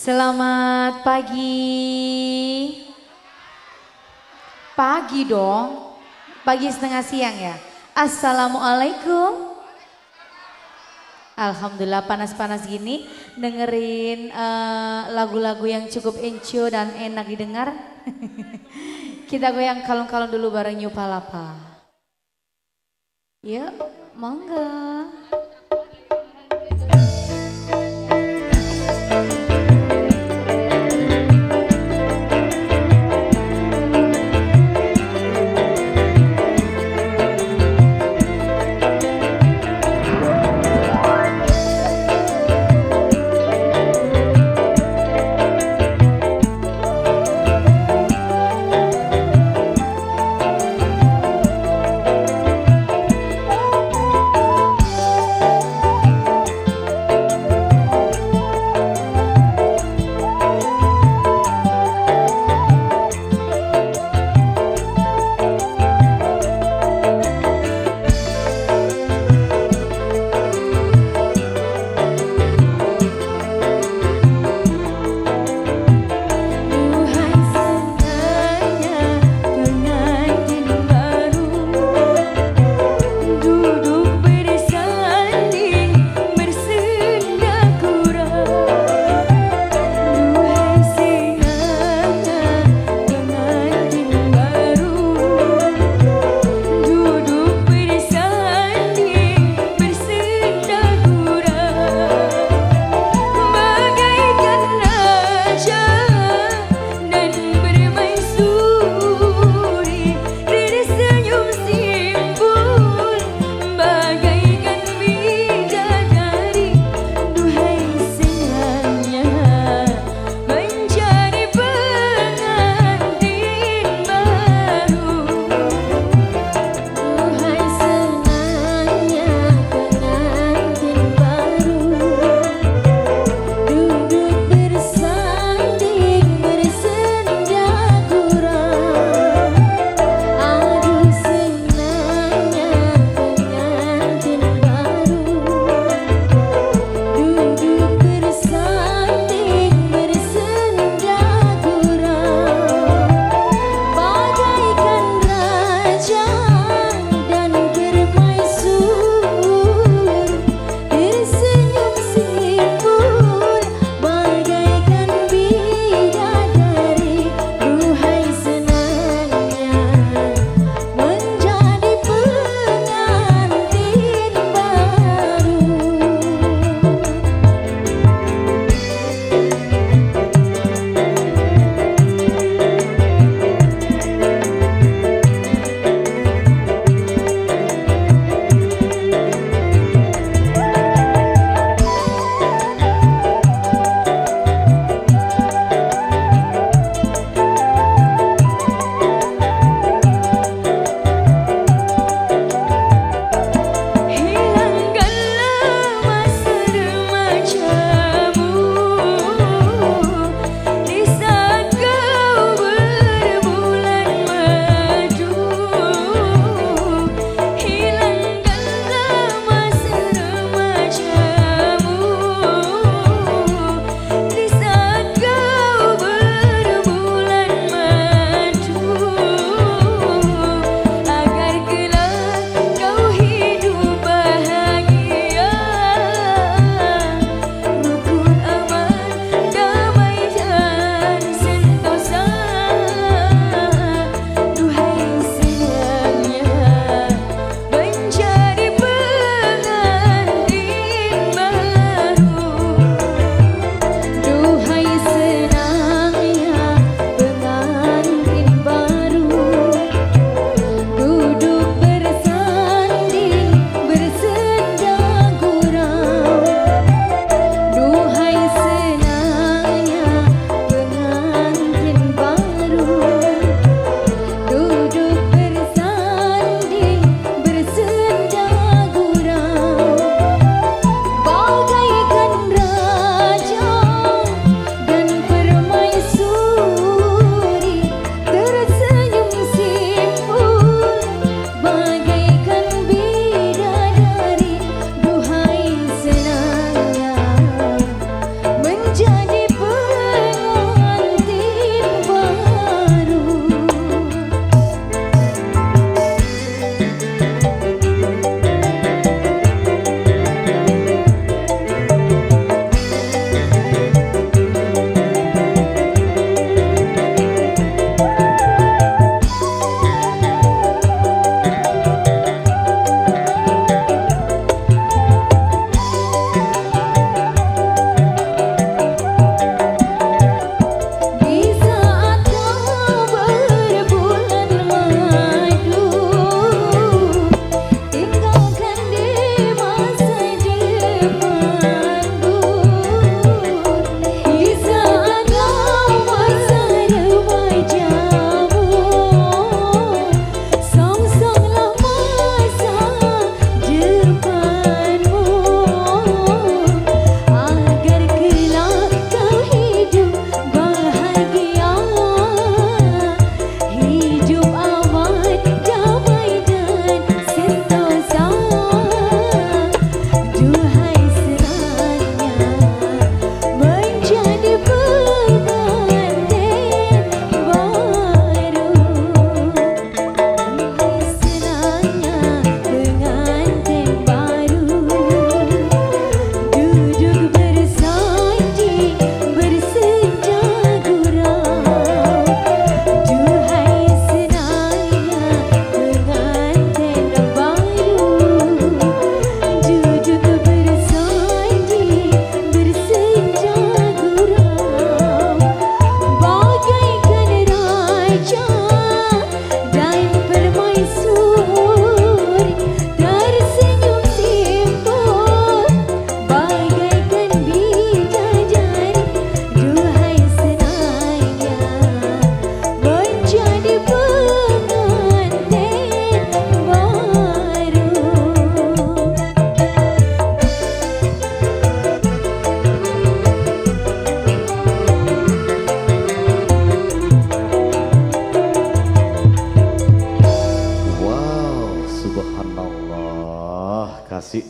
Selamat pagi. Pagi dong. Pagi setengah siang ya. Assalamualaikum. Alhamdulillah panas-panas gini dengerin eh, lagu-lagu uh, yang cukup encu dan enak didengar. Kita goyang kalung-kalung dulu bareng New Palapa. Yuk, monggo.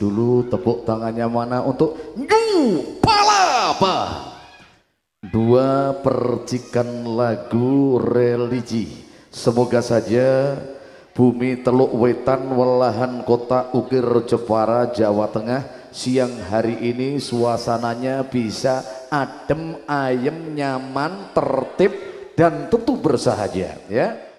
Dulu tepuk tangannya mana untuk New Palapa. Dua percikan lagu religi. Semoga saja bumi Teluk Wetan Welahan Kota Ukir Jepara Jawa Tengah siang hari ini suasananya bisa adem, ayem, nyaman, tertib dan tentu bersahaja ya.